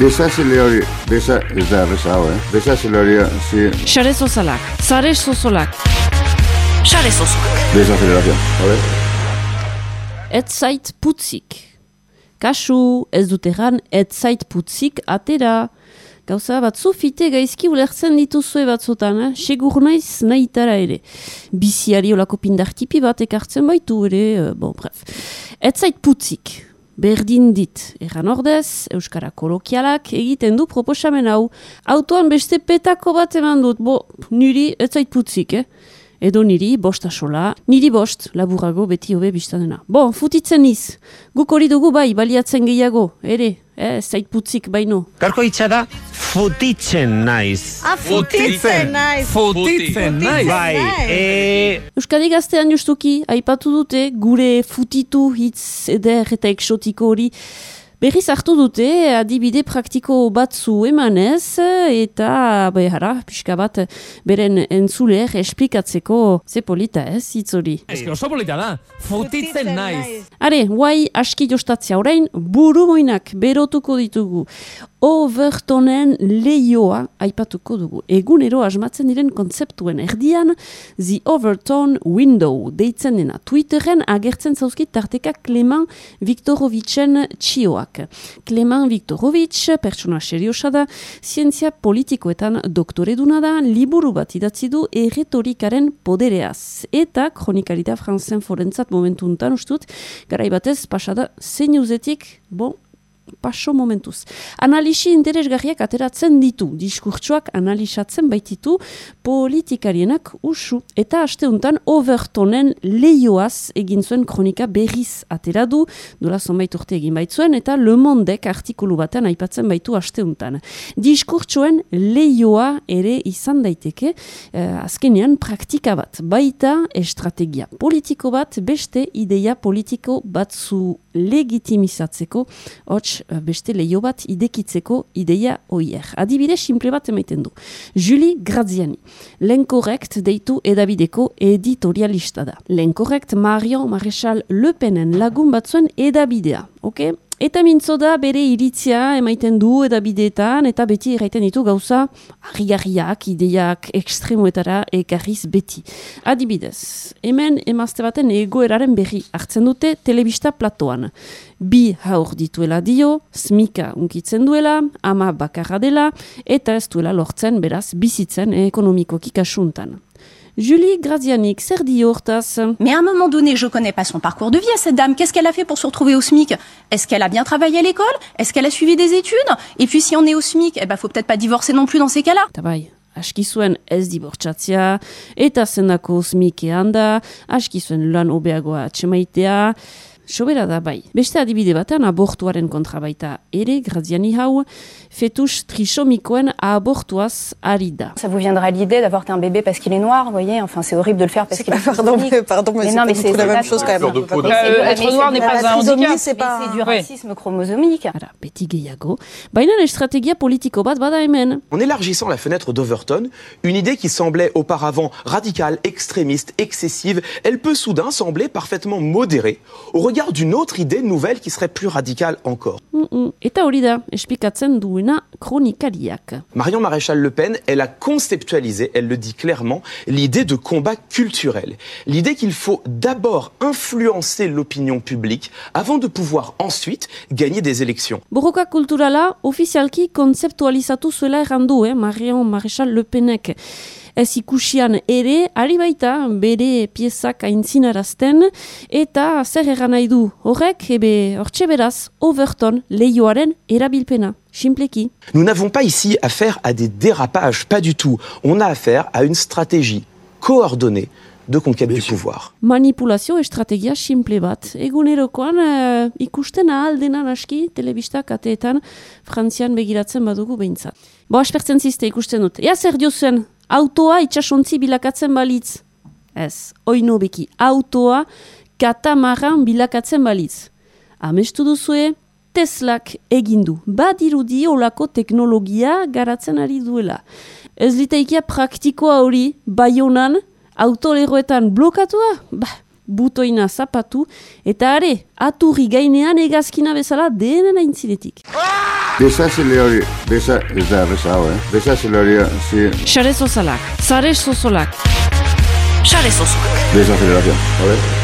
Desazeleori, desa, ez da, erreza hau, eh? Desazeleoria, zi, Sare sozalak, zare sozolak, Sare sozolak. desazelerazio, hau ez zait putzik. Kasu, ez dut erran, ez zait putzik atera. Gauza batzu fite gaizki ulertzen dituzue batzutan, eh? segur naiz nahitara ere. Biziari olako pindartipi bat ekartzen baitu ere, eh, bon, bref. Ez zait putzik. Berdin dit, erran ordez, Euskara kolokialak egiten du proposamen hau. Autoan beste petako bat eman dut, bo, niri ez zait putzik, eh? Edo niri, bost asola, niri bost, laburago beti hobe biztanena. Bon, futitzen niz, guk hori dugu bai, baliatzen gehiago, ere, eh, ez zait putzik baino. Garko hitza da futitzen naiz. Ah, futitzen naiz. Futitzen, naiz. Bai, e, Euskadi gaztean justuki, aipatu dute, gure futitu hitz eder eta eksotiko hori, Berriz hartu dute, adibide praktiko batzu emanez, eta behara, pixka bat, beren entzuler esplikatzeko ze polita ez, hitz hori. Eske oso polita da. Futitzen naiz. Are, guai aski jostatzea orain, buru moinak berotuko ditugu. Overtonen leioa aipatuko dugu. Egunero asmatzen diren kontzeptuen erdian, The Overton Window deitzen dena. Twitteren agertzen zauzkit tarteka Kleman Viktorovicen txioak. Kleman Viktorovich, pertsona seriosa da, zientzia politikoetan doktoreduna da, liburu bat idatzi du erretorikaren podereaz. Eta kronikarita franzen forentzat momentu untan ustut, garai batez pasada zeinuzetik, bon, paso momentuz. Analisi interesgarriak ateratzen ditu, diskurtsoak analisatzen baititu politikarienak usu. Eta asteuntan Overtonen leioaz egin zuen kronika berriz atera du, dola zonbait urte egin baitzuen, eta Le Mondek artikulu batean aipatzen baitu asteuntan. Diskurtsoen leioa ere izan daiteke, eh, azkenean praktika bat, baita estrategia politiko bat, beste ideia politiko batzu legitimizatzeko, hots beste leio bat idekitzeko ideia oier. Adibide simple bat emaiten du. Julie Graziani, Lenkorrekt deitu edabideko editorialista da. Lenkorrekt Marion Marechal Le Penen lagun batzuen edabidea, ok? Eta mintzo da bere iritzia emaiten du edabideetan eta beti erraiten ditu gauza harri-harriak, ideiak ekstremoetara ekarriz beti. Adibidez, hemen emazte baten egoeraren berri hartzen dute telebista platoan. Bi haur dituela dio, smika unkitzen duela, ama bakarra dela, eta ez duela lortzen beraz bizitzen ekonomikoki kasuntan. Julie Grazianik, zer dio hortaz? Mais à un moment donné, je connais pas son parcours de vie à cette dame. Qu'est-ce qu'elle a fait pour se retrouver au SMIC? Est-ce qu'elle a bien travaillé à l'école? Est-ce qu'elle a suivi des études? Et puis si on est au SMIC, eh ben faut peut-être pas divorcer non plus dans ces cas-là. Eta bai, aski zuen ez dibortzatzea, eta zenako smikean da, aski zuen lan atxemaitea, sobera da bai. Beste adibide batean abortuaren kontra baita ere, graziani hau, fetus trisomikoen abortuaz ari da. Ça vous viendra l'idée d'avorter un bébé parce qu'il est noir, vous voyez Enfin, c'est horrible de le faire parce qu'il est Pardon, chromosomique. mais, pardon, mais, Mais c'est non, pas la même pas- chose quand même. De peau Euh, être noir n'est pas un handicap. c'est Mais pas... c'est du racisme chromosomique. Ara, beti gehiago. Baina estrategia politiko bat bada hemen. En élargissant la fenêtre d'Overton, une idée qui semblait auparavant radicale, extrémiste, excessive, elle peut soudain sembler parfaitement modérée au regard d'une autre idée nouvelle qui serait plus radicale encore. Mm -mm. Eta hori da, esplikatzen duena kronikariak. Marion Maréchal Le Pen, elle a conceptualisé, elle le dit clairement, l'idée de combat culturel. L'idée qu'il faut d'abord influencer l'opinion publique avant de pouvoir ensuite gagner des élections. Borroka kulturala ofizialki kontzeptualizatu zuela errandu, eh, Marion Marechal Le Penek. Ez ikusian ere, ari baita bere piezak aintzinarazten, eta zer egan nahi du horrek, ebe hortxe beraz, Overton leioaren erabilpena, simpleki. Nous n'avons pas ici affaire à des dérapages, pas du tout. On a affaire à une stratégie coordonnée de conquête du pouvoir. Manipulazio estrategia simple bat. Egunerokoan eh, ikusten ahal dena aski telebista kateetan frantzian begiratzen badugu behintzat. Bo, aspertzen zizte ikusten dut. Ea zer diozen, autoa itxasontzi bilakatzen balitz. Ez, oino beki, autoa katamaran bilakatzen balitz. Amestu duzue, Teslak egindu. Badirudi olako teknologia garatzen ari duela. Ez liteikia praktikoa hori, baionan, autoleroetan blokatua? Ba, butoina zapatu, eta are, aturri gainean egazkina bezala denen aintzinetik. Desazile hori, desa, ez da erreza hau, eh? Desazile hori, zi, Sare sozialak, zare sozialak. Sare sozialak. desazelerazio, hori?